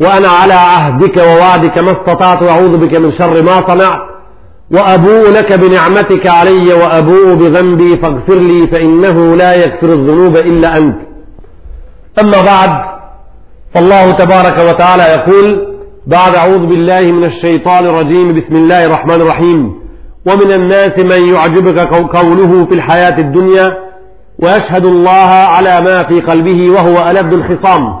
وأنا على عهدك ووعدك ما استطعت وأعوذ بك من شر ما صنعت وأبوء لك بنعمتك علي وأبوء بذنبي فاغفر لي فإنه لا يغفر الذنوب إلا أنت أما بعد فالله تبارك وتعالى يقول بعد أعوذ بالله من الشيطان الرجيم بسم الله الرحمن الرحيم ومن الناس من يعجبك قوله في الحياة الدنيا ويشهد الله على ما في قلبه وهو ألد الخصام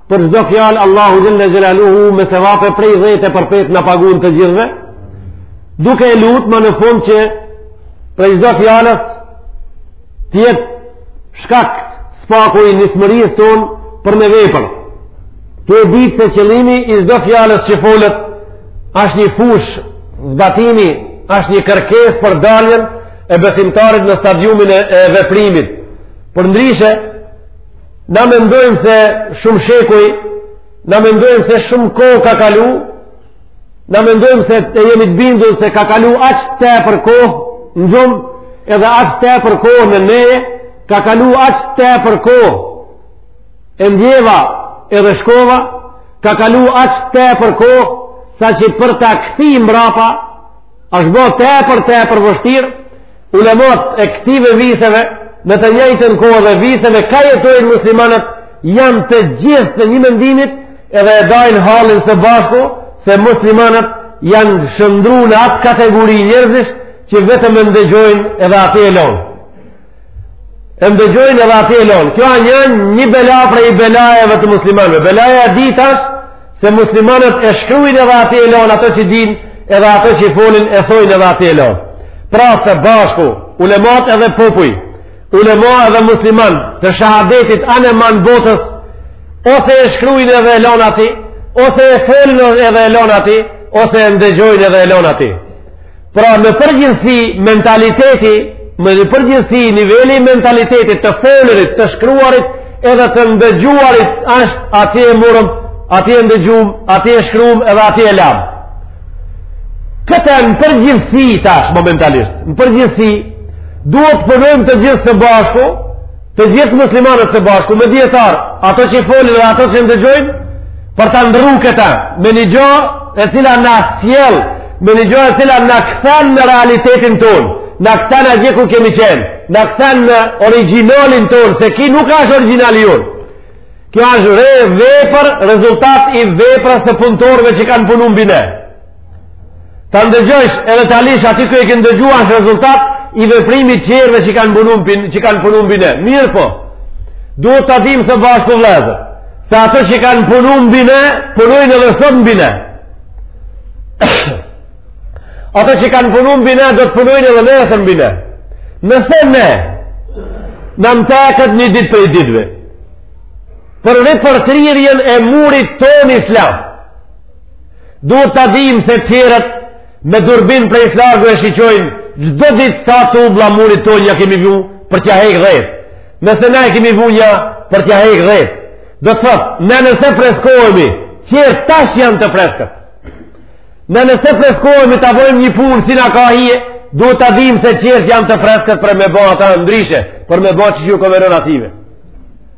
Për çdo fjalë Allahu xhalla xhelaluhu me sevape prej 10 e përpjetë na paguan të gjithëve. Duke e lutë më në fund që prej çdo fjalës të jetë shkak së paku i nismërisë tonë për në vepër. Tu e ditë se qëllimi i çdo fjalës që folet është një fushë zbatimi, është një kërkesë për daljen e besimtarit në stadiumin e, e veprimit. Përndryshe, Na mendojmë se shumë shekuj, na mendojmë se shumë kohë ka kalu, na mendojmë se e jemi të bindur se ka kalu aq tepër kohë në gjumë, edhe aq tepër kohë në neje, ka kalu aq tepër kohë e ndjeva edhe shkova, ka kalu aq tepër kohë, saqë për ta kthy mbrapa, është bo tepër tepër vështirë, Ulemat e këtive viseve, në të njëjtën kohë dhe viseve, ka jetojnë muslimanët, janë të gjithë të një mendimit, edhe e dajnë hallin së bashku, se muslimanët janë shndërru në atë kategori njerëzish, që vetëm e ndëgjojnë edhe aty e lonë. E ndëgjojnë edhe aty e lonë. Kjo a njën një bela prej belajeve të muslimanëve. Belaja e dytë asht, Se muslimanët e shkrujnë edhe aty e lonë, ato që din, edhe ato që i folin e thojnë edhe aty e lonë. Pra së bashku, ulemat edhe popuj, ulema edhe musliman, të shahadetit anembanë botës, ose e shkrujnë edhe e lonë aty, ose e folin edhe e lonë aty, ose e ndëgjojnë edhe e lonë aty. Pra në përgjithësi mentaliteti, me një përgjithësi niveli i mentalitetit të folurit, të shkruarit edhe të ndëgjuarit është aty e murëm, aty e ndëgjum, aty e shkrum edhe aty e lam. Këta në përgjithësi tash momentalisht, në përgjithësi duhet të punojmë të gjithë së bashku, Të gjithë muslimanët së bashku, me dijetarë, ato që i folin dhe ato që ndëgjojnë, për ta ndrru këta, me një gjo e cila na sjell, me një gjo e cila na kthen në realitetin tonë, na kthen atje ku kemi qenë, na kthen në origjinalin tonë, se ky nuk ashtë origjinali jonë. Kjo ashtë re vepër, rezultat i veprës së punëtorve që kanë punu mbi ne. Ta ndëgjosh edhe ta lish aty ku e ke ndëgju është rezultat i veprimit të tjerëve që kanë punu mbi ne, që kanë punu mbi ne. Mirëpo. Duhet ta dimë së bashku vëllezër. Se ato që kanë punu mbi ne, punojnë edhe sot mbi ne. ato që kanë punu mbi ne do të punojnë edhe nesër mbi ne. Nëse ne na mteket një ditë prej ditëve, për ripërtrirjen e murit tonë islam, Duhet ta dimë se tjerët me durbin prej s'largu e shiqojnë çdo ditë sa tulla murit tonë ia kemi vu për t'ia hek dhetë. Nëse ne kemi vu një për t'ia hek dhetë. Do të thotë, ne nëse freskohemi, tjerët tash janë të freskët. Ne nëse freskohemi ta bojmë një punë si na ka hije, duhet ta dimë se tjerët janë të freskët për me bo ata ndryshe, për me bo çka ju konvenon atyve.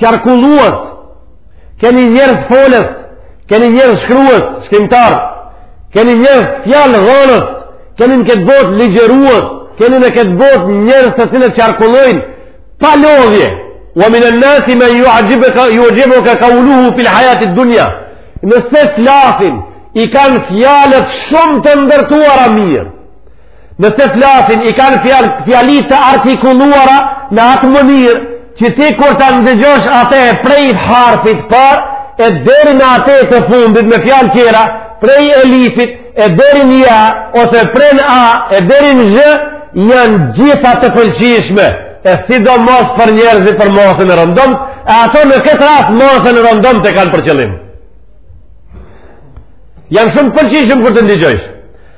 qarkullues, keni njerëz folës, keni njerëz shkrues, shkrimtarë, keni njerëz fjalëdhonës, keni në këtë botë ligjërues, keni në këtë botë njerëz të cilët qarkullojnë, pa lodhje, ue minen-nasi men ju'xhibuke kauluhu fil hajatid-dunja, nëse flasin, i kanë fjalët shumë të ndërtuara mirë, Nëse flasin, i kanë fjalitë të artikuluara në atë mënyrë, që ti kur ta ndëgjosh atë e prej harfit parë, e deri në atë të fundit me fjalë tjera, prej elifit, e deri në ja, ose prej në a, e deri në zh, janë gjitha të pëlqishme, e sidomos për njerëzit për masën e rëndomt, e ato në këtë rast masën e rëndomt e kanë për qëllim. Janë shumë pëlqishme kur t'i ndëgjojsh.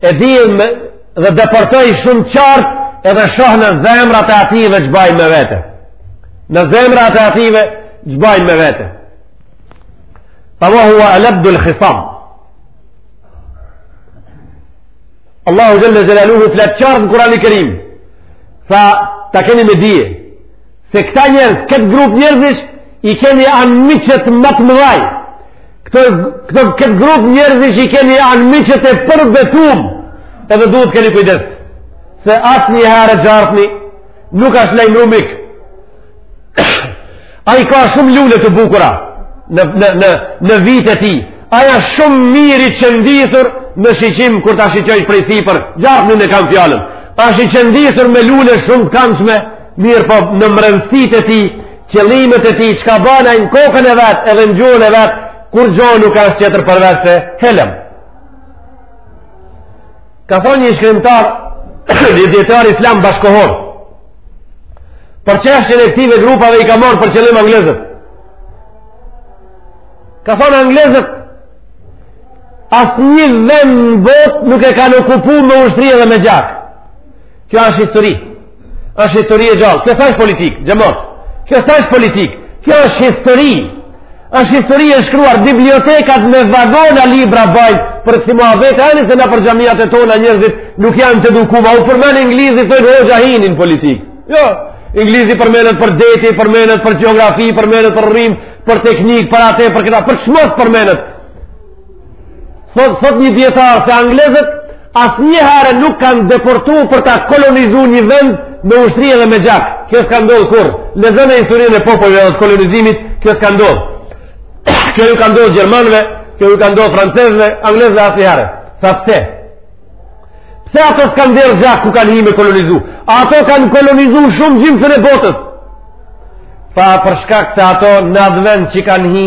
e dijen me, dhe depërtoj shumë qartë edhe shoh në zemrat e atyve ç'bajnë me vete. Në zemrat e atyve ç'bajnë me vete. Ue hue eleddul hisam. Allahu xhel-le xhelaluhu flet qartë në Kurani Kerim. Tha, ta keni me dije. Se këta njerëz, këtë grup njerëzish, i keni anmiqtë më të mëdhaj. Këtë, këtë, këtë grup njerëzish i keni anmiqtë e përbetum, edhe duhet keni kujdes. Se asnjëherë gjarpni nuk ashtë lajmëru mik. Ai ka shumë lule të bukura në, në, në, në vijat e tij. Ai asht shumë mirë i qëndisur në shiqim kur ta shiqojsh prej sipër, gjarpnin e kam fjalën. Asht i qëndisur me lule shumë të kanshme, Mirëpo në mrendësitë e tij, qëllimet e tij, çka ban ai në kokën e vet edhe në gjuhën e vet, kurgjo nuk ashtë tjetër përveç se helm. Ka thonë një shkrimtar, një dijetar islam bashkëkohor, për çeshtjen e këtyve grupave i ka marrë për qëllim anglezët. Ka thonë anglezët, asnjë vend në botë nuk e kanë okupu me ushtri edhe me gjak. Kjo është histori. Është histori e gjallë. Kjo s'është politikë, xhemat. Kjo sa është politik. Kjo është histori. është histori e shkruar bibliotekat me vagona libra bajnë për kësi muhabete, ani se nëpër xhamiat e tona njerëzit nuk janë të edukum. A u përmen Inglizi thonë hoxha hini n'politikë. Jo, Inglizi përmenet për deti, përmenet për geografi, përmenet për rrim, për teknik, për ate, për këta. Për ç'mos përmenet. Thot, thot një dijetar se anglezët asnjëherë nuk kanë depërtu për ta kolonizu një vend me ushtri edhe me gjak. Kjo s'ka ndodhë kurrë. Në zënë e historien e popujve dhe kolonizimit, kjo s'ka ndodhë. Kjo ju ka ndodhë Gjermanve, kjo ju ka ndodhë Francezve, anglezëve asnjëherë. Tha pse? Pse ato s'kanë derdh gjak ku kanë hi me kolonizu? Ato kanë kolonizu shumë gjimsën e botës. Tha për shkak se ato në at vend që kanë hi,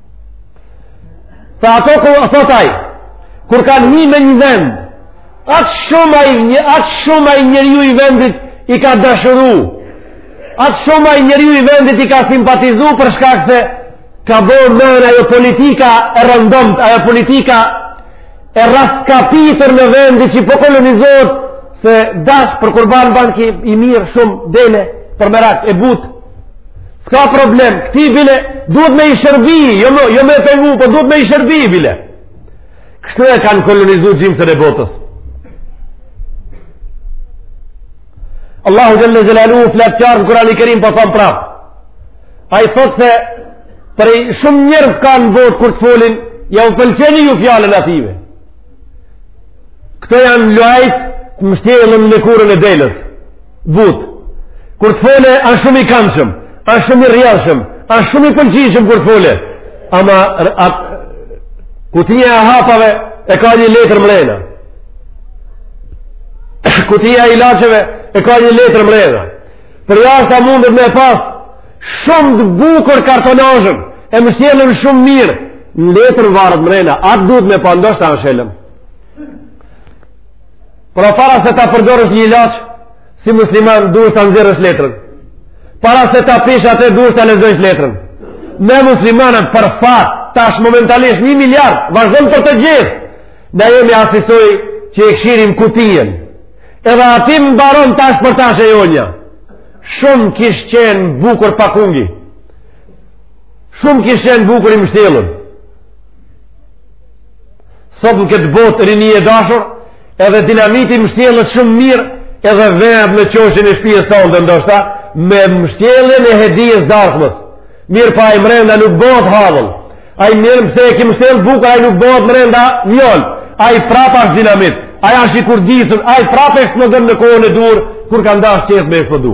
Tha ato ku a thot ai, kur kanë hi me një vend, aq shumë ai nje, aq shumë ai njeriu i vendit i ka dashuru, aq shumë ai njeriu i vendit i ka simpatizu për shkak se ka bërë mërën ajo politika e rëndomt, ajo politika e rraskapitur në vendit që po kolonizohet se dash për kurban banki i mirë shumë dele për merak e butë S'ka problem, këtij bile duhet me i shërbi, jo me, jo me e pengu, po duhet me i shërbi bile. Kështu e kanë kolonizu gjimsën e botës. Allahu Xhele Xhelaluhu flet qartë në Kurani Kerim pa po tham prapë. Ai thotë se prej shumë njerëz ka në botë kur të folin, jau pëlqeni ju fjalën e atyve. Këto janë luajt të mështjellun në lëkurën e deles. Butë, kur të fole, është shumë i kanshëm, është shumë i rrjedhshëm, është shumë i pëlqishëm kur të fole. Ama, at, kutija e hapave e ka një letër mrena. Kutija e ilaçeve e ka një letër mrena. Për jashta mundet me pas shumë të bukur kartonazhën, e mshtjellën shumë mirë, në letër varet mrena, atë duhet me pa ndoshta asht helm. Pra para se ta përdorësh një ilaç, si musliman duhet ta nxjerrësh letrën. Para se ta pish atë duhet ta lexosh letrën. Ne muslimanët për fat tash momentalisht 1 miliard vazhdon për të gjithë. Ne jemi asisoj që e kshirim kutien. Edhe aty mbaron tash për tash e jonja. Shumë kish qenë bukur pakungi. Shumë kish qenë bukur i mështjellun. Sot në këtë botë rini e dashur, edhe dinamiti mështjellet shumë mirë, edhe vehet në qoshin e shpijës tonde ndoshta, me mështjelljen e hedijes dasmës. Mirëpo ai mrenda nuk bëhet hallvë. Ai mirë pse e ki mështjellë bukur, ai nuk bëhet mrenda mjaltë. Ai prapë është dinamit, ai ashtë i kurdisun, ai prapë eksplodon në kohën e duhur, kur ka dashtë qëtë me eksplodu.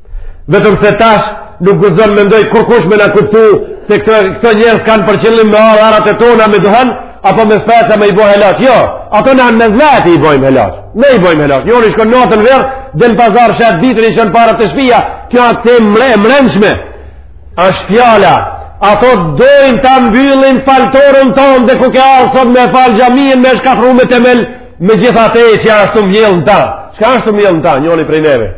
Vetëm se tash nuk gëzon me ndoj kurkush me na kuptu se këto, këto njerëz kanë për qëllim me marrë arat e tona me duhan, apo me speca me i bo helaq. Jo, ato në në zlati i bojnë helaq. Ne i bojmë helaq. Njëri shkon natën verë, dhe në pazar shet ditën i shënë paret te shpia, kjo asht temë mre, mrenshme. Asht fjala, ato dojnë të mbyllin faltorën tonë dhe ku ke ardh me falë xhaminë me shkatrru me temel me gjithë atë që asht e mjellë në ta. Shka asht e mjellë në ta, njëri prej neve.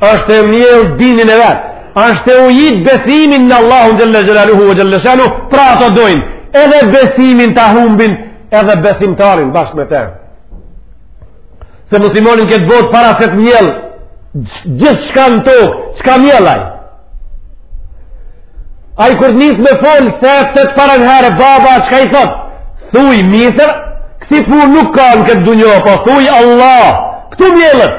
Asht e mjell dinin e vet, asht e ujit besimin në Allahun xhel-le xhelaluhu e xhel-le shanuhu, pra ato dojnë, edhe besimin ta humbin, edhe besimtarin bashkë me te. Se muslimoni n'këtë botë para se të mjellë, gjithshka në tokë, shka mjell ai. Ai kur nis me folë, se e thot të parën herë, baba, shka i thotë, thuj, misër, kësi pun nuk ka në këtë dunja, po thuj, Allah, këtu mjellet,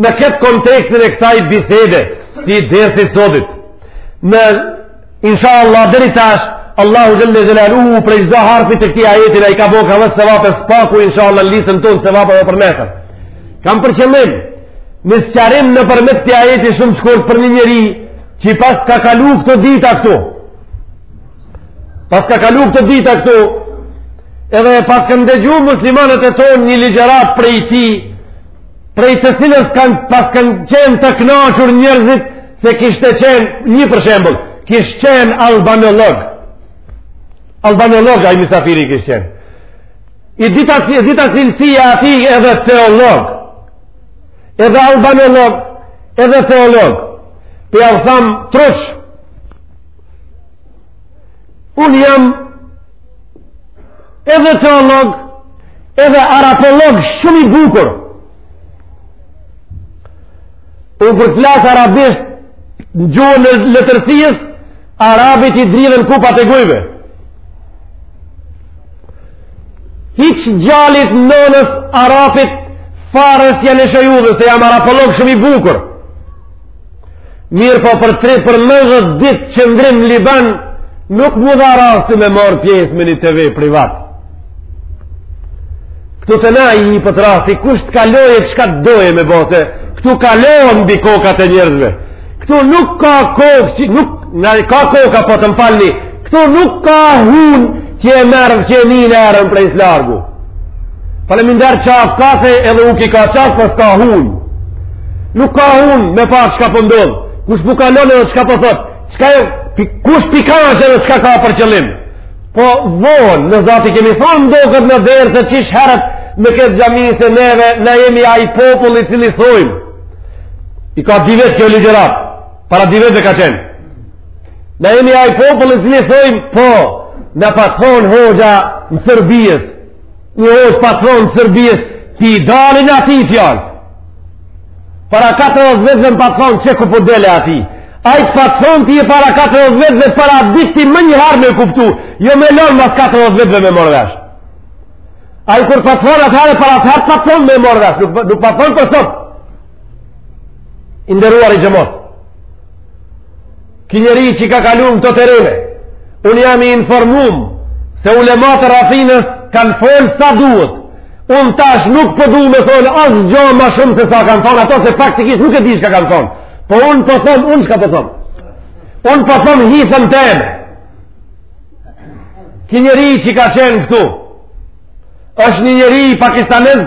në këtë kontekstin e kësaj bisede të dersit sotit inshallah deri tash Allahu xhel-le xhelaluhu prej çdo harfi të këtij ajeti ai ka bo ka dhjetë sevape s'paku inshallah në listën tonë sevape për nesër kam për qëllim një sqarim nëpërmjet këtij ajeti shumë shkurt për një njeri që paska kalu këto dita këtu paska kalu këto dita këtu edhe paskan ndëgju muslimanët e tonë një ligjëratë prej tij prej së cilës kan, paskan qenë të knaqur njerëzit se kishte qenë, një për shembull, kishte qenë albanolog. Albanolog ai misafiri kish qenë. I dyta, dyta cilësia e atij edhe teolog, edhe albanolog, edhe teolog. Po ja u thamë, trush, unë jam Edhe teolog, edhe arapolog shumë i bukur. Un kur flas arabisht në gjuhën e letërsisë, arabit i dridhen kupat e gujve. Hiç gjallit nanës arapit fares ja ngushoj udhën, se jam arapolog shumë i bukur. Mirëpo për trembëdhet ditë qëndrim në Liban, nuk m'u dha rasti me marrë pjesë me një TV privat. Këtu te na i jepet rasti, kush të kaloje shka të doje me bote, këtu kalojnë mbi kokat e njerëzve. Këtu nuk ka kokë, nuk, nuk ka koka po të më falni, Këtu nuk ka hun që e merr qeni erën prej s'largu. Faleminder qafë ka se edhe uki ka qafë po s'ka hun. Nuk ka hun me pa çka po ndodh. Po kush po kalon edhe çka po thot. Po çka e, kush pikashë edhe çka ka për qëllim. Po vonë, na zati kemi thonë do këtë në derse qysh herët në këtë xhami se neve na jemi ai popull i cili thojmë. I ka dy vjet kjo ligjëratë. Para dy vjetve ka qenë. Na jemi ai popull i cili thojmë po, na pat thon hoxha në Serbi. Një hoxhë pat thon në Serbi, t'i dalin atij fjalë. Para 40 vjetëve pat thon qe ku po del e atij. Ai t'pat thon ty para 40 vjetëve para ditë ti ma një herë me kuptu. Jo me lon mas 40 vjetëve me marr vesh. Ai kur pat thon atëherë për atëherë t'pat thon me marr vesh, nuk nuk pat thon për sot. I nderuari xhemat. Ki njeri që ka kalun këto terene, unë jam i informum se ulematë e rrethinës kanë folë sa duhet, unë tash nuk po du po me thonë asgjo ma shumë se sa kanë thonë ata, se faktikisht nuk e di shka kanë thonë, po unë po thom, unë shka po thom, unë po thom hisen teme, ki njeri që ka qenë këtu, është një njeri pakistanez,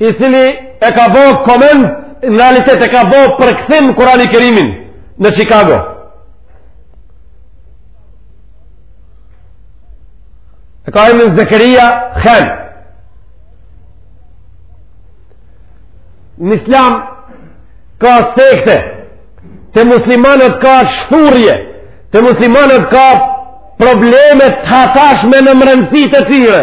i cili e ka bo koment në realitet e ka bo përkthim Kurani Kerimin në Chicago e ka emnin Zekeria Khan në islam ka sekte te muslimanët ka shthurje te muslimanët ka probleme të hatashme në mrendësi të tyre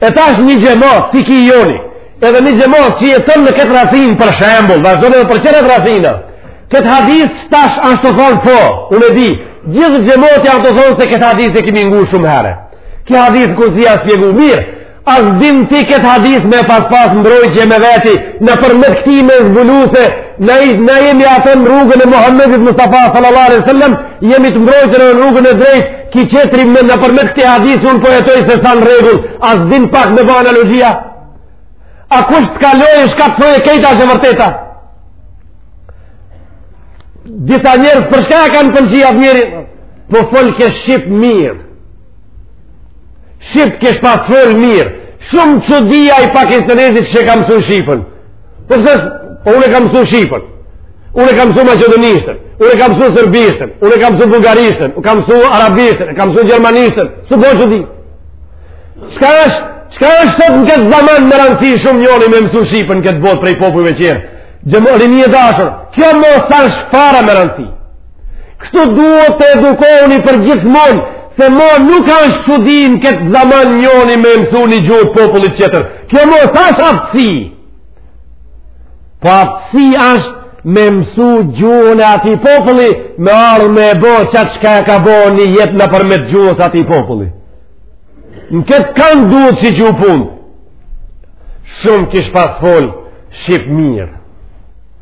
E tash një xhemat, si ki joni, edhe një xhemat që jeton në këtë rrethinë për shembull, vazhdon edhe për qerat rrethina, këtë hadis tash ashtë tu thonë po, unë e di, gjithë xhemat janë tu thonë se këtë hadis e kemi ngu shumë herë. Këtë hadis kurrsi as shpjegu mirë, as din ti këtë hadis me pas pas mbrojtje me veti, nëpërmet këtij me zbulu se, na, na jemi atë rrugën e Muhammedit Mustafa sallallahu alai sallam, jemi të mbrojtur në rrugën e drejtë, Ki qetri me nëpërmet këtij hadis unë po jetoj se se në rregull, as din pak me ba analogjia? A kush të kaloj e shka të thoi e krejta është e vërteta? Disa njerëz për shka e kanë pëlqy at njeri, po fol ke shqip mirë. Shqip kesh pas fol mirë. Shumë çudia e pakistanezit që ka msu shqipën. Po pse? Po unë kam msu shqipën. Unë kam msu maqedonishten. Unë kam msu serbishten. Unë kam msu bullgarishten. Unë kam msu arabishten. Unë kam msu gjermanishten. S'u bo çudi. Çka është? Çka është sot në këtë zaman me rëndësi shumë njëri me msu shqipën në këtë botë prej popujve qerë? Djem e rini e dashur. Kjo mo s'ashtë fare me rëndësi. Kështu duhet të edukoheni përgjithmonë, se mo nuk është çudi këtë zaman njoni me mësu një gjuhë t'popullit qetër. Kjo mo s'asht aftësi. Po aftësi është me mësu gjuhën e atij populli, me ardh me e bo qatë çka e ka bo një jetë nëpërmjet gjuhës atij populli. Në këtë kanë duhet që që u punë. Shumë kish pas folë shqip mirë.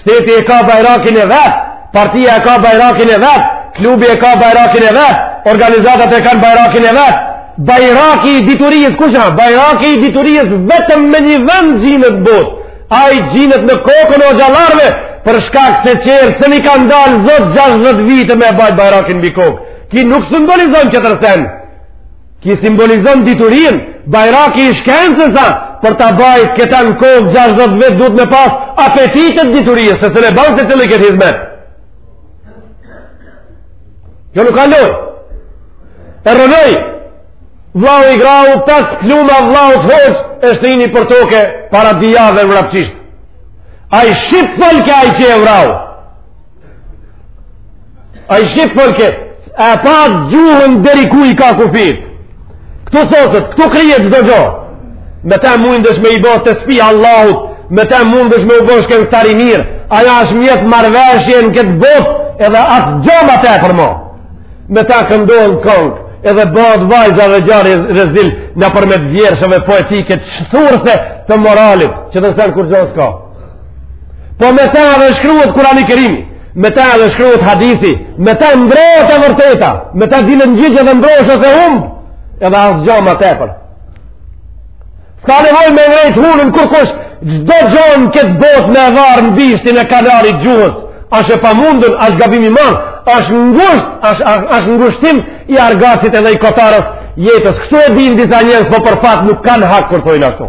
Shteti e ka bajrakin e vet, partia e ka bajrakin e vet, klubi e ka bajrakin e vet, organizatat e kanë bajrakin e vet. Bajraki i diturisë kush është? Bajraki i diturisë vetëm me një vend gjinet n'botë. Ai gjinet në kokën e hoxhallarëve për shkak se çer se mi kanë dalë zot 60 vite me bajt bajrakin mbi kokë. Ki nuk simbolizon qetër sen. ki simbolizon diturinë bajraki i shkencës a për ta bajt këtë në kokë 60 vjet duhet me pas apetit të diturisë se s'e mban secili këtë hizmet jo nuk a lojë e rrënoi vllau i grau pesë pluma vllau të hoq e shtrini për toke para dy jave në Vrapçisht ai shqip folke ai që e vrau Ai shqip folke, e pa gjuhën deri ku i ka kufijt. Këtu soset, këtu kryhet çdo gjo. Me te mundesh me i bo tespih Allahut, me te mundesh me u bo shkencëtar i mirë, ajo është mjet marrëveshje në këtë botë, edhe asgjo ma tepër mo. Me te këndohen këngë, edhe bëhet vajza dhe djali rezil nëpërmjet vjershave poetike shthurëse të moralit, që të nësën kurrgjo s'ka. Po me te edhe shkruhet Kurani Kerimi, me te edhe shkruhet hadithi, me te mbrohet e vërteta, me te dilet në gjyq edhe mbrohesh ose humb, edhe asgjo ma tepër. S'ka nevojë me ngrejt hunën kurkush, çdo gjo n'këtë botë me varë në bishtin e kanarit gjuhës, asht e pamundun, asht gabim i madh, asht ngusht, asht ngushtim i argatit edhe i kotarës jetës. Kështu e din disa njerëz, po për fat nuk kanë hak kur thojnë ashtu.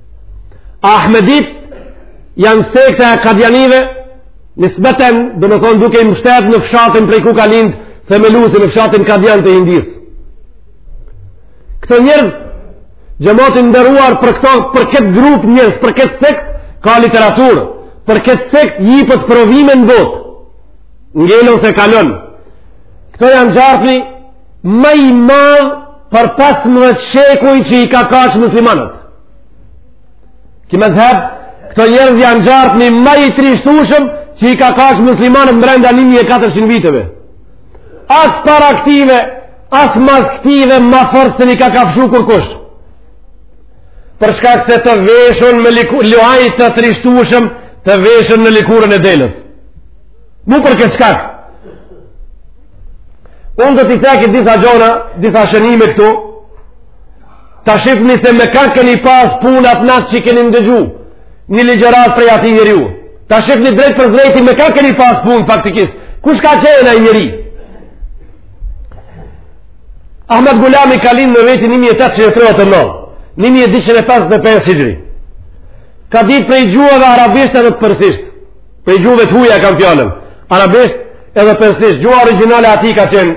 Ahmeditë janë sekte e kadijanive nisbeten domethënë duke u mbështet në fshatin prej ku ka lind themeluesi në fshatin Kadijan të Hindisë këto njerëz xhemat i nderuar për këto për këtë grup njerëz për këtë sekt ka literaturë për këtë sekt jipen provime në botë ngel ose kalon këto janë gjarpni Më i madh për 15 shekuj që i ka kaq muslimanët. Ky medhheb, këto njerëz janë gjarpni ma i trishtushëm që i ka kaq muslimanët brenda 1400 viteve. As para këtive, as mas këtive, ma fort s'na i ka kafshu kurkush. Për shkak se të veshun me luaj të trishtushëm, të veshun në likurën e delës. Mu për këtë shkak. Unë do t'i ceki disa gjona, disa shënime këtu, ta shifni se me ka keni pas punë at natë që keni ndëgju, një ligjëratë prej atij njeriu. Ta shifni drejtpërdrejti me ka keni pas punë faktikisht. Kush ka qenë ai njeri? Ahmed Gulami ka lind në vitin 1839, 1255 hijri. Ka ditë prej gjuhëve arabisht edhe persisht. Prej gjuhëve të huja kam fjalën. Arabisht edhe persisht gjuha origjinale e tij ka qenë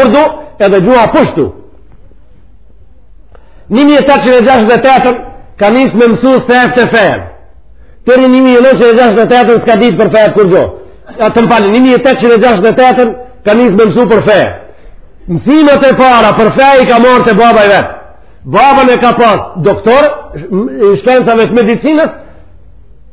urdu edhe gjuha pushtu. 1868 ka nisë me mësu sefte fejën. Deri 1868 s'ka ditë për fejët kurgjo. A të mpani, 1868 ka nisë me mësu për fejët. Mësimet e para për fejë i ka marrë te baba i vet. Babën e ka pas doktor, shkencave të medicinës,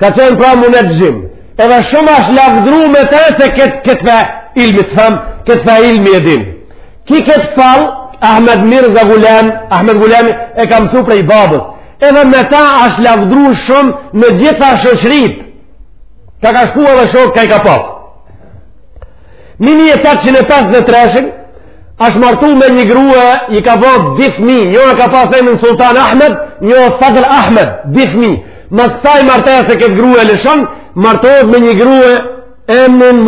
Ka qenë pra munexhim, edhe shumë ashtë lavdru me të se këtë këtë far ilmi të themi, këtë far ilmi e din. Ky këtë fall, Ahmed Mirza Gulam, Ahmed Gulami e ka msu prej babës, edhe me të ashtë lavdru shumë në gjitha shoqëritë, ka ka shku edhe shokë ka i ka pasë. 1853 është martu me një grue, i ka ba dy fmi, njo e ka pas emnin Sultan Ahmed, njo Fadl Ahmed, dy fmi. Mas kësaj martese këtë grue e lëshon, martohet me një grue emnin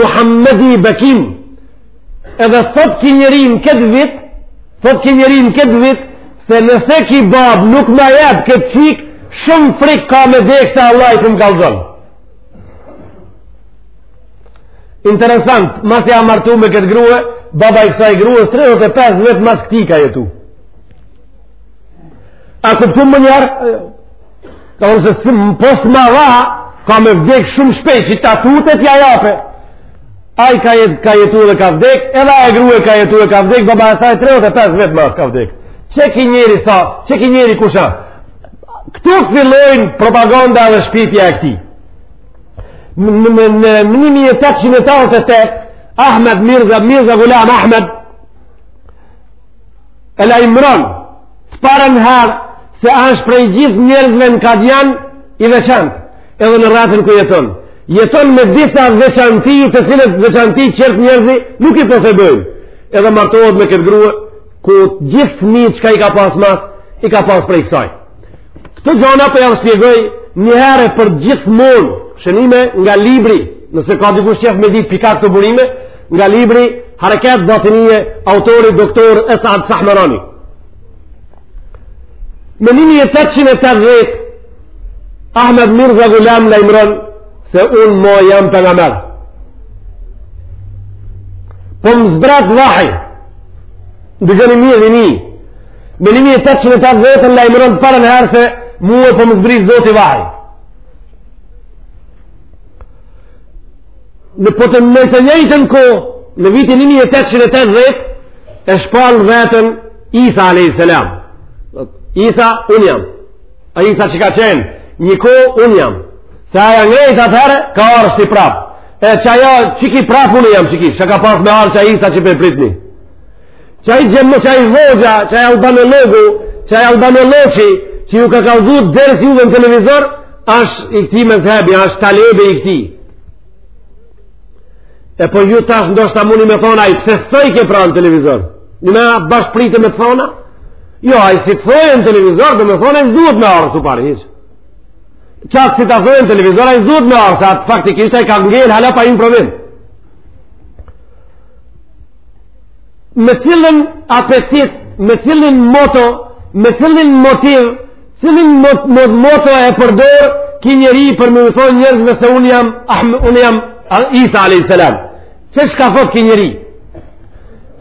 Muhammedi Begum. Edhe thot ky njeri në këtë vit, thot ky njeri në këtë vit, se nëse ky babë nuk ma jep këtë çikë, shumë frik ka me dekë se Allahi tu më kallzon. Interesant, masi a martu me këtë grue, baba i kësaj grue, 35 vjet mas këtij ka jetu. A kuptu më njerë? Ka thonë se po s'ma dha, ka me vdekë shumë shpej, që të tutet t'ja jape. Ai ka, jet, ka jetu dhe ka vdekë, edhe ajo grue ka jetu dhe ka vdekë, baba e saj 35 vjet mas ka vdekë. Qe ky njeri sa, qe ky njeri kush a? Këtu fillojnë propaganda dhe shpifja e këtij. në 1888 Ahmed Mirza Mirza Gulam Ahmed e lajmëron së parën herë se ashtë prej gjithë njerëzve në Kadjan i veçant edhe në rrethin ku jeton jeton me disa veçanti të cilat veçanti qërt njerëzit nuk i posedojnë edhe martohet me këtë grua ku gjithë fëmijt çka i ka pas mas i ka pas prej kësaj Këto gjona po jau shpjegoj njëherë përgjithmonë shënime nga libri, nëse ka dikush qef me ditë pika këto burime, nga libri Hareket Batinije, autori doktor Esad Sahmerani. Në 1880, Ahmed Mirza Gulam lajmëron se unë mo jam pejgamer. Po më zbrat vahaj, ndëgjoni mirë një, Me 1880 lajmëron parën herë se mue po më zbri Zoti vahaj. Në po të në të njëjtën kohë, në vitin 1880, e shpalë vetën Isa a.s. Isa, unë jam. Ai Isa që ka qenë, një kohë, unë jam. Se aj a ngrejt atëherë, ka ardh shti prapë. E qaja, qiki prapë, unë jam qiki, që ka pasë me ardh qaj Isa që pe pritni. Qaj gjemë, qaj vogja, qaj albanologu, qaj albanoloqi, që ju ka kallzu ders juve në televizor, ashtë i këtij mezhebi, ashtë talebe i këtij. E po ju tash ndoshta mundi me thon ai pse thoi ke pra në televizor? Në me bash pritë me thona? Jo, ai si thoi në televizor, do me thon ai duhet me ardhur tu parë hiç. Çat si ta thoi në televizor ai duhet me ardhur, atë faktikisht ai ka ngel hala pa një provim. me cilin apetit, me cilën moto, me cilin motiv, cilën mot, mot, moto e përdor ki njeri për me u thon njerëzve se unë jam, ahm, unë jam Isa a.s. Qe çka thot ki njeri?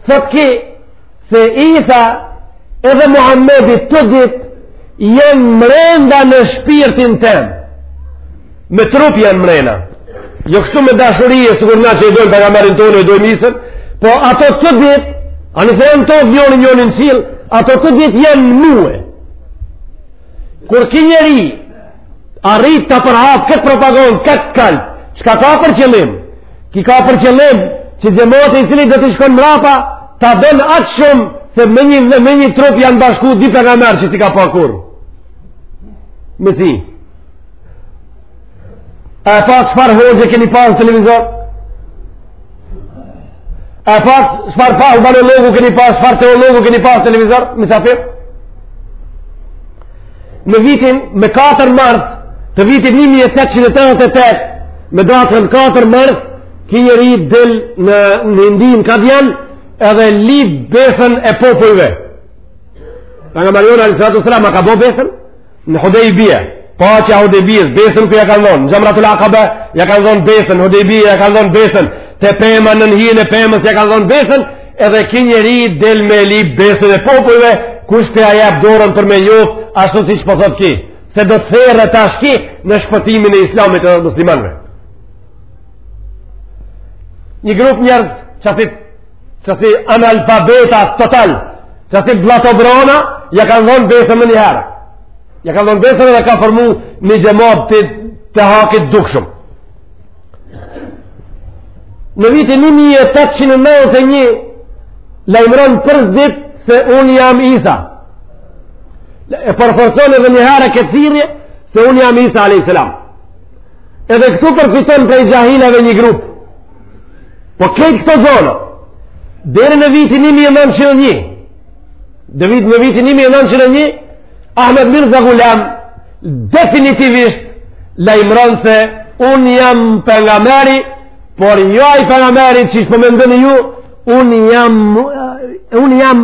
Thot ki se Isa edhe Muhammedi të dit jenë mrenda në shpirtin tem. Me trup janë mrena. Jo kështu me dashuri, sikur na që e dojmë pejgamerin tonë, e dojmë Isën, po ato të dit, ani se janë të njoni njoni në qill, ato të dit janë në mue. Kur ki njeri, arrit ta përhapë këtë propagandë, këtë kallp, çka ka për qëllim? Ki ka për qëllim që xhemati i cili do t'i shkon mrapa, ta don aq shumë, se me një, me një trup janë bashku, di pejgamerë që s'i ka pa kurrë. Me si. A e patë çfarë hoxhe keni pas në televizor? A e patë çfarë albanologu keni pas, çfarë teologu keni pas në televizor misafir? Në vitin me 4 mars të vitin 1888, me datën 4 mars, ki njeri del në, në Indi në Kadian, edhe lip besën e popujve. Pengameri jonë alejhi salatu selam a ka bo besën? Në Hudejbije, paqja e Hudejbijes, besën ku ja kanë dhonë, në Xhemratul Akabe, ja kanë dhonë besën, në Hudejbije ja kanë dhonë besën, te pema nën hijen e pemës ja kanë dhonë besën, edhe ki njeri del me lip besën e popujve, kush t'ja jep dorën për me njoft, ashtu siç po thotë ki, se do të thërre tash ki në shpëtimin e islamit edhe muslimanve. Një grup njerëz, qasi qasi analfabeta total, qasi bllatobrana, ja kanë dhonë besën menjëherë. Ja kanë dhonë besën edhe ka formu një xhemat të, të hakit dukshëm. Në vitin 1891, lajmëron për s'diti se unë jam Isa. E përforson edhe njëherë këtë thirje, se unë jam Isa a.s. Edhe këtu përfiton prej xhahilave një grup, Po kejt këto zona, deri në vitin 1901, dhe vitin në vitin 1901, Ahmed Mirza Gulam, definitivisht, lajmëron se unë jam pengameri, por jo ai pengameri qysh po mendoni ju, unë jam, unë jam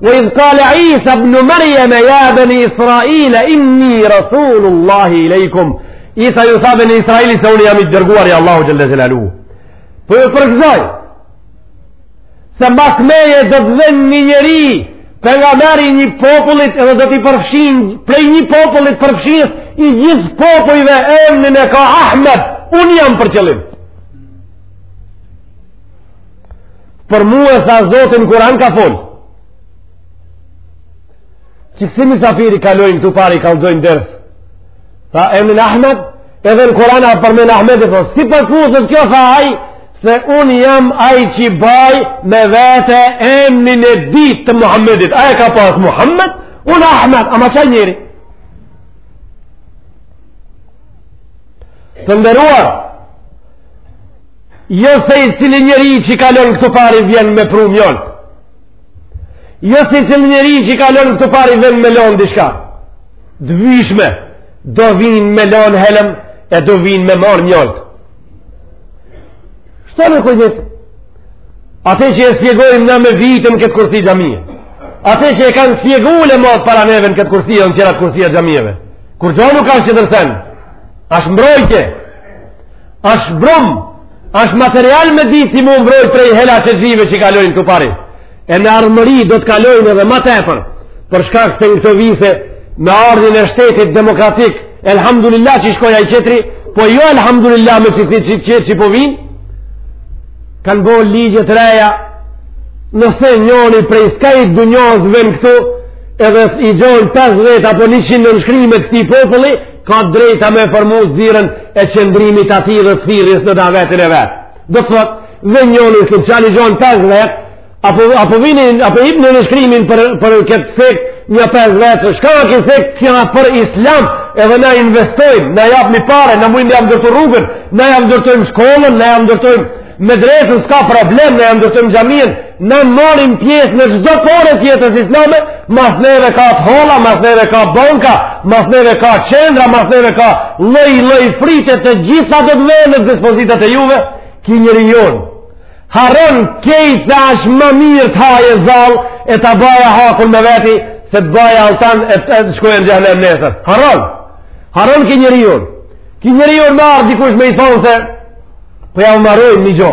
Wa idh qala Isa ibn Maryam ya bani Israil inni rasulullah ilaykum Isa ju tha beni Israilit se unë jam i dërguar i Allahut xhel-le xhelalu Po ju përgëzoj se mbas meje do të vjen një njeri pengamer i një popullit edhe do t'i përfshin prej një popullit përfshinës i gjithë popujve emnin e ka Ahmed unë jam për qëllim Për mu tha Zoti n'Kuran ka fol. Qiksi misafiri kalojnë këtu pari kallzojnë ders. Tha emnin Ahmed, edhe në Kuran a përmen Ahmed e thonë, si përputhet kjo tha aj, se unë jam aj që baj me vete emnin e dit të Muhammedit. Aj e ka pas Muhammed, unë Ahmed, ama qaj njeri. Të nderuar, Jo secili njeri që kalon këtu pari vjen me pru mjalt. Jo secili njeri që kalon këtu pari vjen me lon diçka të dobishme, do vijn me lon helm e do vijn me marr mjalt. Shtone kujdesin, ate që e spjegojmë na me vite në këtë kursi xhamie. Ate që e kanë spjegu ulemat para neve në këtë kursi e në qerat kursia xhamive. Kurgjo nuk ashtë qetër sen, ashtë mbrojtje, Ashtë brum, ashtë material me ditë ti mu mbrojt prej helaqexhive që kalojnë këtu pari. E në ardhmëri do të kalojnë edhe ma tepër, për shkak se në këto vise me ardhjen e shtetit demokratik, elhamdulillah që shkoi ai qetri, po jo elhamdulillah me qësi që që që po vijnë, kanë bo ligje të reja, nëse njoni prej skajit dynjasë vjen këtu, edhe i gjon 50 apo 100 nënshkrime të këtij populli, ka të drejtë me formu zyrën e qëndrimit atij dhe thirrjes në davetin e vet. Do të thotë, dhe njoni nëse i gjon 50, apo, apo, vijnë, apo ipin nënshkrimin për, për këtë sekt, nja 50, shka ky sekt kjan për islam, edhe na investojmë, na japim pare, na mujmë jau ndërtu rrugën, na jau ndërtojmë shkollën, na jau ndërtojmë medresen, s'ka problem, na jau ndërtojmë xhamien, Na marrim pjesë në çdo pore të jetës islame, mas neve ka të holla, mas neve ka banka, mas neve ka qendra, mas neve ka lloj-lloj frite të gjitha do t'i vejmë në dispozitë e juve, ki njeri jonë harron kejt se ashtë ma mirë të hajë zall e të bajë hakun me veti, se të bajë alltan e të shkojë në xhehnem nesër. Harron, harron ki njeri jonë. Ki njeri jonë marre dikush me i thonë se po jau marojnë një gjo.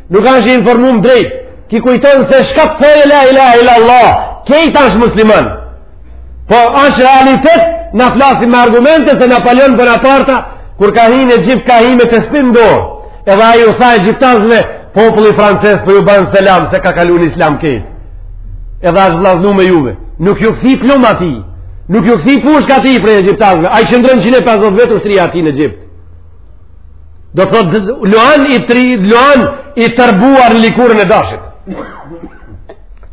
Nuk ashtë i informum drejt. Ki kujton se shka të thojë la ilaha ila Allah. Kejt është musliman. Po është realitet, na flasim me argumente se Napoleon Bonaparta, kur ka hinë në Egjipt ka hinë me tespi n'dorë. Edhe ai ju tha egjiptasve, populli francez po ju ban selam se ka kalu në islam kejt. Edhe është vllaznu me juve. Nuk ju kërsi plumb atij. Nuk ju kërsi pushka atij prej egjiptasve. Ai qëndron 150 vetë ushtri ati në Egjipt. Do të thotë luan i tri, luan i tërbuar në likurën e dashit.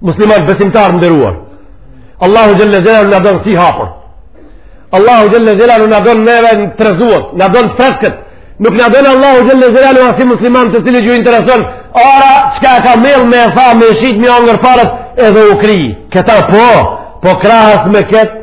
Musliman besimtar nderuar. Allahu xhalla xhelalu na don syhapur. Allahu xhalla xhelalu na don neve të trezuar, na don të freskët. Nuk na don Allahu xhalla xhelalu asi musliman të cilët ju intereson ara, çka ka mell me tha me shit me i hongër paret edhe u kry. Këta po, po krahas me këtë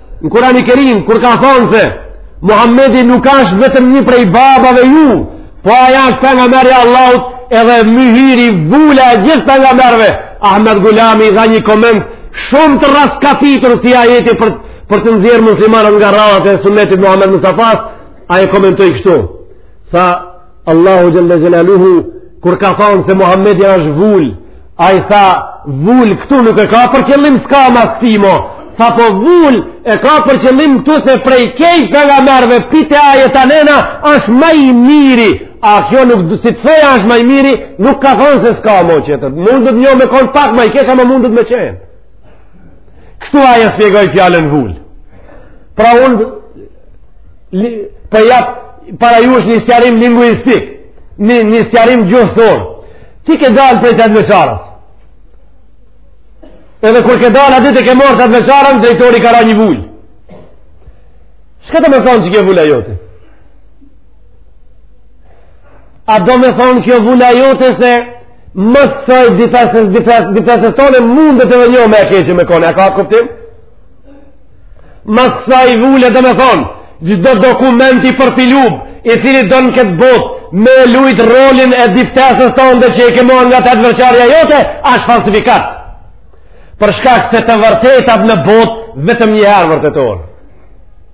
Në Kurani Kerim, kur ka thonë se, Muhammedi nuk ashtë vetëm një prej babave ju, po ai është pejgamberi i Allahut edhe myhyri vula e gjithë pejgamberëve. Ahmed Gulami i dha një koment shumë të rraskapitur këtij ajeti për, për të nxjerrë muslimanët nga radhët e sunetit Muhammed Mustafas, ai e komentoi kështu. Tha, Allahu Xhele Xhelaluhu, kur ka thonë se Muhammedi është vulë, ai tha, vulë këtu nuk e ka për qëllim s'ka mas tij mo, tha po vulë e ka për qëllim këtu se prej krejt pejgamerëve, pite a e të nena, është ma i miri, a kjo nuk, si të thoja është ma i miri, nuk ka thonë se s'ka mo qetër, mundet njo me konë pak ma i keq ama mundet me qenë. Kështu ai e shpjegoi fjalën vulë. Pra unë po jap, para jush një sqarim linguistik, një, një sqarim gjuhësor. Ti ke dalë prej tetëvjeçares. Edhe kur ke dalë, aty të ke marrë tetëvjeçaren, drejtori ka ra një vulë. Çka domethonë qekjo vula jote? A domethonë kjo vula jote se mas saj diftesës tone mundet edhe një me e keqe me kone, a ka kuptim? Mas saj vula domethonë, çdo dokument i përpiluar, i cili do në këtë botë, me lujtë rolin e diftesës tonde që i ke marrë nga tetëvjeçarja jote, ashtë falsifikat. Për shkak se të vërtetat në botë, vetëm njëherë vërtetohen.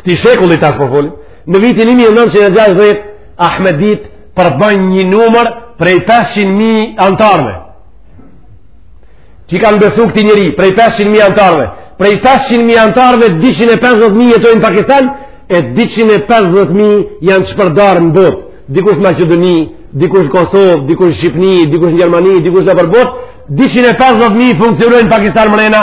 Këtij shekulli tash po folim. Në vitin 1960 ahmeditë përbëjnë një numër prej 500.000 antarëve. Që i kanë besu këtij njeri, prej 500.000 antarëve. Prej 500.000 antarëve, 250.000 jetojnë në Pakistan, e 250.000 janë shpërdarë në botë. Dikush në Maqedoni, dikush në Kosovë, dikush në Shqipni, dikush në Gjermani, dikush nëpër botë, 250.000 funksionojnë në Pakistan mrena,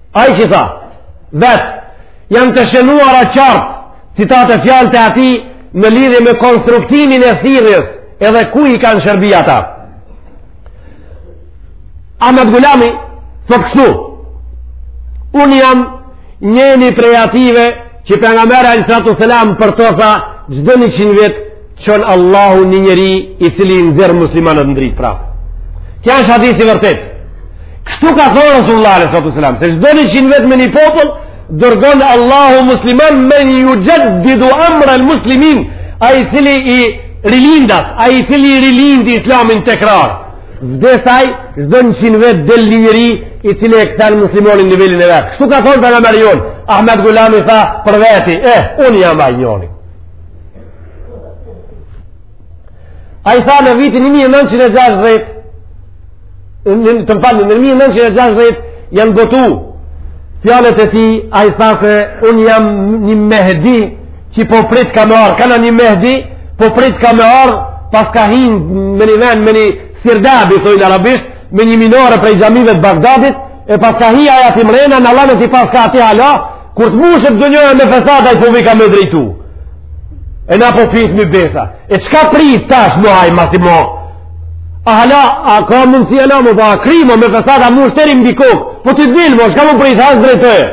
Ai që i tha vet, janë të shënuara qartë citate fjalë të atij në lidhje me konstruktimin e thirrjes, edhe ku i kanë shërbi ata. Ahmed Gulami thotë kështu: Unë jam njëni prej atyve që pejgamberi alejhi salatu ve selam për to tha çdo 100 vjet Çon Allahu një njeri i cili i nxjerr muslimanët në dritë prapë. Kjo është hadith i vërtet. Kështu ka thonë Rasulullah alejhi salatu selam, se çdo njëqind vjet me një popull, dërgon Allahu musliman men juxheddidu emrel muslimin, ai i cili i rilind, ai i cili e rilind islamin tekrar. Vdes ai, çdo njëqind vjet del një njeri i cili e kthen muslimanin në nivelin e vet. Kështu ka thonë pejgameri jonë, Ahmed Gulami tha për veti, eh, unë jam ai njeri. Ai tha në vitin 1960, të më falni, në 1960 janë botu fjalët e tij, ai tha se unë jam një mehdi që po prit ka me ardhë, kanë një mehdi, po prit ka me ardhë, paska hi me një ven, me një sirdabi, thojnë arabisht, me një minare prej xhamive të Bagdadit, e paska hi ai aty mrena, në lanë ti paska aty hala, Kur të mushet dynjaja me fesad ai po vika me drejtu. E na po vjen me besa. E çka prit tash ma aj ma shumë? A hala, a ka mundësi hala me na u kriju me fesad u mush deri mbi kokë. Po ti dil mo, çka me prit tash drejtoje.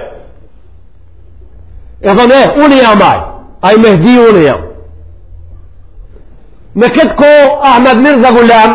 E thonë eh, unë jam aj. Ai Mehdi unë jam. Në këtë kohë, Ahmed Mirza Gulam,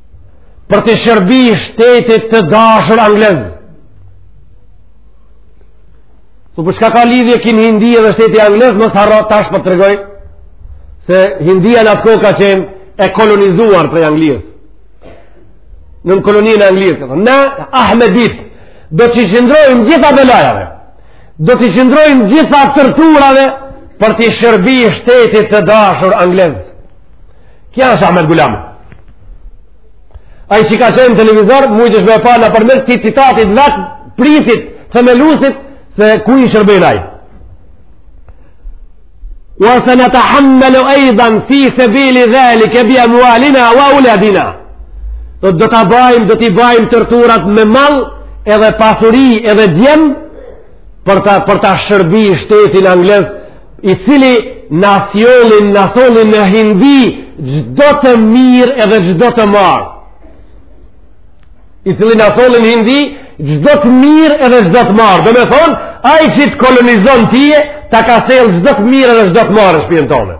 për t'i shërby shtetit të dashur anglez. Se për çka po ka lidhje ky Hindi dhe shteti anglez, mos harro tash po po të tregoj, se Hindia në atë kohë ka qenë e kolonizuar prej Anglisë. Nën koloninë e Anglisë, ka thonë, na Ahmeditë, do t'i qëndrojmë gjitha belajave, do t'i qëndrojmë gjitha torturave për t'i shërby shtetit të dashur anglez. Kjo është Ahmed Gulam. Ai që ka qenë n'televizor, mujtesh me e pa nëpërmes këtij citatit t'vet prijësit, themelusit, se kujt i shërben ai. Wa senetehammelu ejdan fi sebili dhalike bi emualina wa euladina. Do të bajmë, do t'i bajmë torturat me mal, edhe pasuri, edhe djem, për ta për ta shërby shtetin anglez i cili na solli na solli në Hindi çdo të mirë edhe çdo të marr i cili na solli në Hindi çdo të mirë edhe çdo të marr domethonë ai që të kolonizon tyje ta ka sjell çdo të mirë edhe çdo të marr në shpijen tonde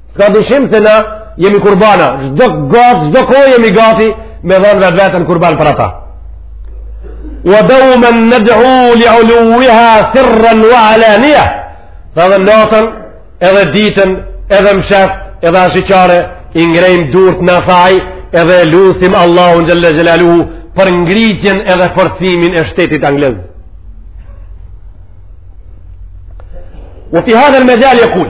S'ka dyshim se na jemi kurbana, çdo gati, çdo kohë jemi gati me dhonë vetveten kurban për ata. Wa deumen ned'u li uluiha sirren wa alania, dhe dhe natën edhe ditën edhe mshef edhe ashiqare i ngrejmë durët nalt edhe lusim Allahun xhel-le xhelaluhu për ngritjen edhe forcimin e shtetit anglez. Wa fi hadhel mexhali jekul,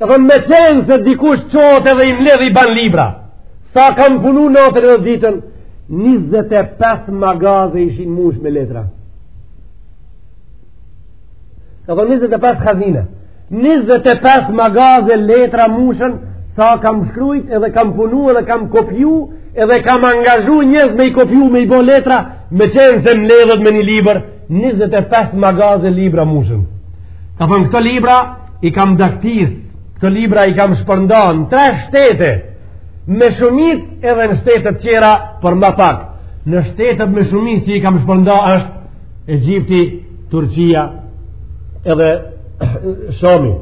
E thon me qenë se dikush çohet edhe i mledh i ban libra. Sa kam punu natën edhe ditën, 25 magaze ishin mush me letra. E thon 25 hazine. 25 magaze letra mushën, sa kam shkrujt edhe kam punu edhe kam kopju, edhe kam angazhu njerëz me i kopju me i bo letra, me qenë se mledhët me një librë, 25 magaze libra mushën. Ka thënë këto libra i kam daktis, këto libra i kam shpërnda në tre shtete, me shumicë edhe në shtetet tjera por ma pak. Në shtetet me shumicë që i kam shpërnda është Egjipti, Turqia edhe Shami.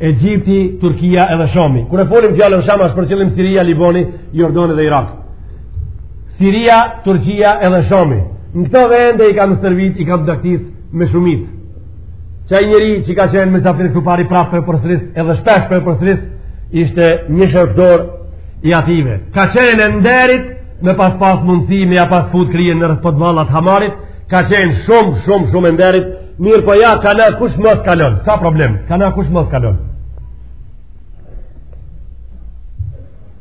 Egjipti, Turqia edhe Shami. Kur e folim fjalën Sham është për qëllim Siria, Libani, Jordani dhe Irak. Siria, Turqia edhe Shami. Në këto vende i kanë stërvit, i kanë daktis më shumti. Qaj njeri që ka qenë mysafir këtu pari prapë po e përsëris, edhe shpesh po e përsëris, ishte një shërbtor i atyve. Ka qenë e nderit me pas pas mundësi me ja pas fut kryen në respekt vallahi hamarit, ka qenë shumë, shumë, shumë e nderit, mirëpo ja, kanë kush mos kalon, s'ka problem, kanë kush mos kalon.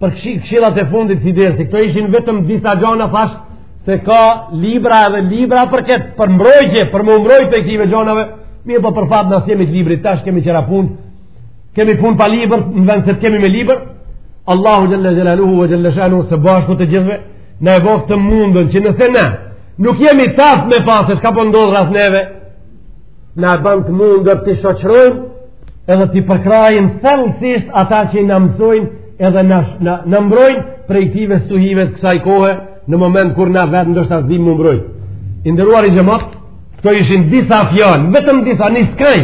për këshillat e fundit sidoqoftë këto ishin vetëm disa gjona thash se ka libra edhe libra për këtë për mbrojtje, për me u mbrojt prej këtyve gjonave mirëpo për fat na s'jemi t'librit tash kemi tjera punë kemi punë pa libër në vend se të kemi me libër Allahu xhelle xhelaluhu ve xhelle shanuhu së bashku të gjithve na e boftë të mundur që nëse ne nuk jemi tash me pa se çka po ndodh rreth neve Na e bën të mundur t'i shoqërojmë edhe t'i përkrahim thellësisht ata që na mësojnë edhe na na, na mbrojnë prej këtyve stuhive të kësaj kohe në moment kur na vetë ndoshta s'dimë me u mbrojt. I nderuar xhemat, këto ishin disa fjalë, vetëm disa, një skaj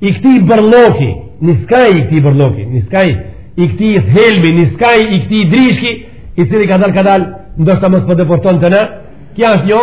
i këtij bërlloki, një skaj i këtij bërlloki, një skaj i këtij helmi, një skaj i këtij ndryshki, i cili kadal kadal ndoshta mos po depërton te na. Kjo është një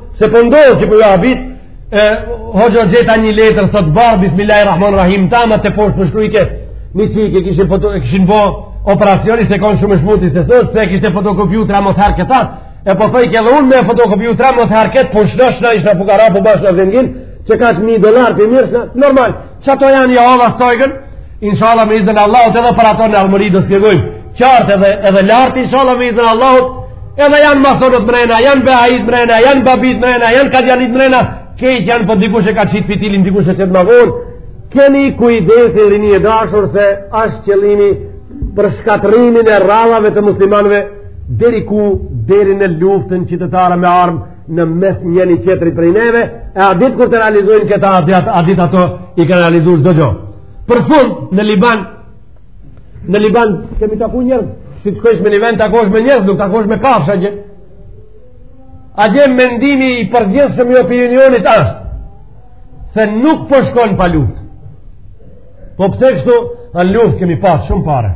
Se po ndodh që po ju habit, e, hoxhë gjeta një letër, s'ad parë, bismillahir rahman rahim, tamam te poshtë po shkrujke, një qikë e kishin, foto, kishin bo operacion, se konë shumë e smutë, se sot, se e kishte fotokopju tetëmdhet herë këta, e po thojke dhe unë me fotokopju tetëmdhet herë këtë, po shnosh në kofsh fukara, po bahesh zengin, që ka të mi dolar për mirë, normal, Që ato janë Jehova Zojgën, inshallah me izin Allahut edhe për ato në ardhmëri do spjegojmë, qartë edhe, edhe lartë inshallah me izën e Allahut, edhe janë masonët mrena, janë behaitë mrena, janë babitë mrena, janë kadjanitë mrena, krejt janë, po dikush e ka qitë fitilin, dikush e qet ma vonë, keni kujdes rini e dashur se ashtë qëllimi për shkatrrimin e radhëve të muslimanve, deri ku, deri në luftën qytetare me armë, në mes njëni-tjetrit prej neve, e at ditë kur të realizojnë këta, at ditë, at ditë ato i kan realizu çdo gjo. Për fund, në Liban, në Liban, kemi taku njerëz, si shkojsh me një vend, takohesh me njerëz, nuk takohesh me kafshë, atje. Atje mendimi i përgjithshëm i opinionit ashtë, se nuk po shkon pa luft. Po pse kështu, në luft kemi pas shumë pare.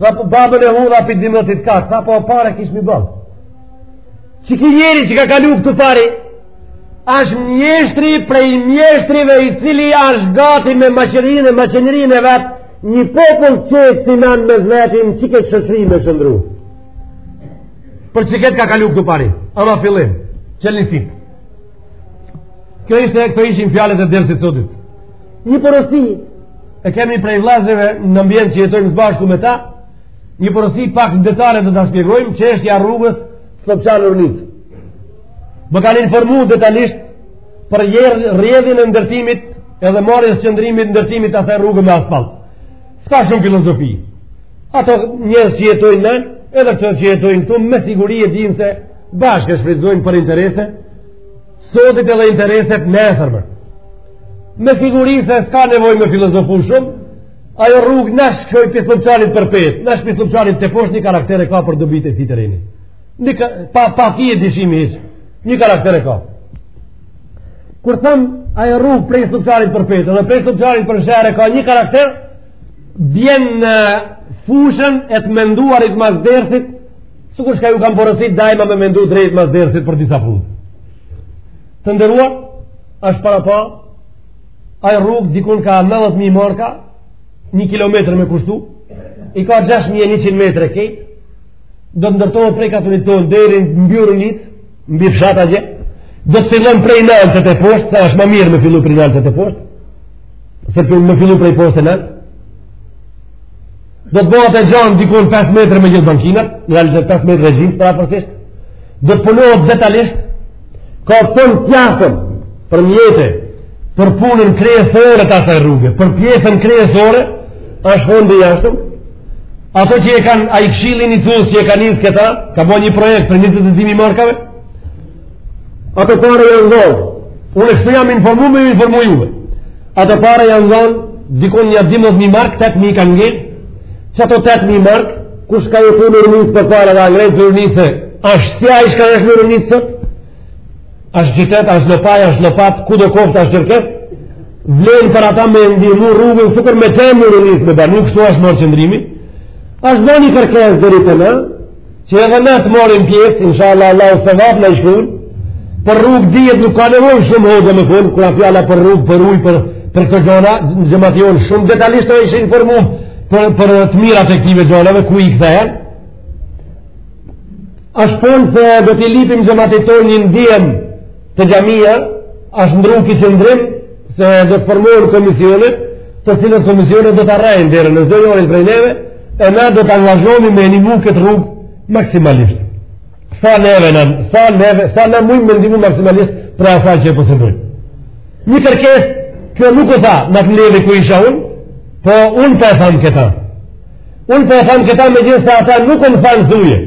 Tha po babën e hudha prej dimit të katit, tha po pare kish mbledh. Qeky njeri që ka kalu këtu pari, është mjeshtri prej mjeshtrive i cili është gati me makinerin e makinerin e vet, një popull qeshtu me e zdrit në këtë shehër me shëndru. Po qeky ka kalu këtu pari, ama fillim, qëllimisht. Kjo ishte e këto ishin fjalët e dersit sotit. Një porosi e kemi prej vllazëve në ambient që jetojmë së bashku me ta. Një porosi pak detale do ta shpjegojmë çështja e rrugës Sllupçan Runicë. Më kanë informu detalisht për rrjedhjen e ndërtimit edhe marrjes së qëndrimit ndërtimit të asaj rrugë me asfalt. S'ka shumë filozofi. Ato njerëz që jetojnë në, edhe këto që jetojnë këtu me siguri e dinë se bashkë e shfrytëzojnë për interese Sotit edhe interese të nesërme. Me siguri se s'ka nevoj me filozofu shumë, ajo rrug në shkoj prej Sllupçanit përpjetë, në shkoj prej Sllupçanit teposhtë një karakter e ka për dobitë e këtij tereni. Një ka, pa, pa fije dyshimi hiç, një karakter e ka. Kur tham, ajo rrug prej Sllupçanit përpjetë, edhe prej Sllupçanit për sheher e ka një karakter, bjen në fushën e të menduarit mas dersit, Sukur shka ju kam porosit dajma me mendu drejt mas dersit për disa punë. Të nderuar, është parapa, ajo rrugë dikun ka 90.000 marka, 1 kilometër me kushtu, i ka 6.100 metra krejt, do të ndërtohet prej katunit tonë, deri mbi Runicë, mbi fshat atje, do të fillon prej naltë e teposhtë, sa është ma mirë me fillu prej naltë e teposhtë, se për me fillu prej poshtë e naltë, Do të bëhet e gjanë dikun 5 metra me gjithë bankinat, në realitet 5 metra e gjysë, përafërsisht, do të punohet detalisht, ka dhënë fjalën për mjete, për punën kryesore të asaj rrugë, për pjesën kryesore, është fond i jashtëm, ato që e kanë, ai kshilli iniciues që e ka nisë këta, ka bo një projekt për njëzet e dy mijë markave, Ato pare janë dhënë. Unë kështu jam informu me informu juve. Ato pare janë dhënë dikun nja 12000 mark, 8000 kanë ngel. Qato 8000 mark, kush ka jetu në Runicë përpara dhe a ngrejt Runicës? Ashtë si ai shka është në Runicë sot? Ashtë n'qytet, ashtë n'Opaj, ashtë n'Llopat, kudo koftë, ashtë kërkesë, vlen për ata me ndihmu rrugën, sukur me qenë në Runicë me banu, kshtu ashtë marrë qëndrimi. Ashtë edhe një kërkesë deri te na, Që edhe na të marrim pjesë, insha Allah, Allahu sevap na i shkrun, për rrugë dihet nuk ka nevojë shumë hoxha me folë, kur a fjala për rrugë, për ujë, për, për këto gjana, xhemati jonë shumë detalisht asht informu, për, për të mirat e këtyre gjanave, ku i kthen. Ashtë puna se do t'i lypim xhematit tonë një ndihmë, te xhamia është pru ky qëndrim se do të formohen komisione të cilat komisione do të arrijnë deri në çdonjërin prej neve e na do të angazhohemi me ndihmu këtë rrug maksimalisht sa neve në sa neve sa na mujmë me ndihmu maksimalisht prej asaj që e posedojmë një kërkesë kjo nuk u tha n'atë mbledhje ku isha unë po unë po e tham këta unë po e tham këta megjithëse ata nuk më thanë thuje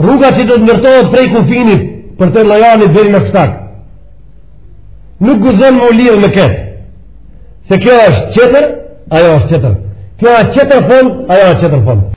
Rruga që do ndërtohet prej kufinit për te Llojani deri në Vaksincë. Nuk guxon me u lidh me këtë. Se kjo është tjetër, ajo është tjetër. Kjo është tjetër fond, ajo është tjetër fond.